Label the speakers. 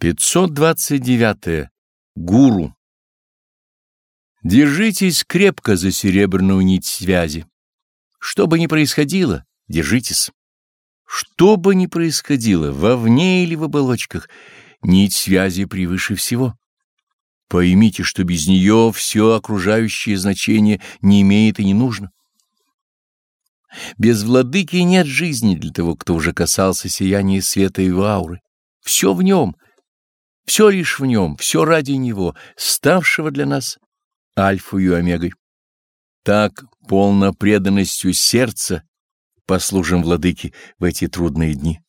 Speaker 1: 529. -е. Гуру. Держитесь крепко за серебряную нить связи. Что бы ни происходило, держитесь. Что бы ни происходило, вовне или в оболочках, нить связи превыше всего. Поймите, что без нее все окружающее значение не имеет и не нужно. Без владыки нет жизни для того, кто уже касался сияния света его ауры. Все в нем — все лишь в нем, все ради него, ставшего для нас альфой и омегой. Так, полно преданностью сердца, послужим владыке в эти трудные дни.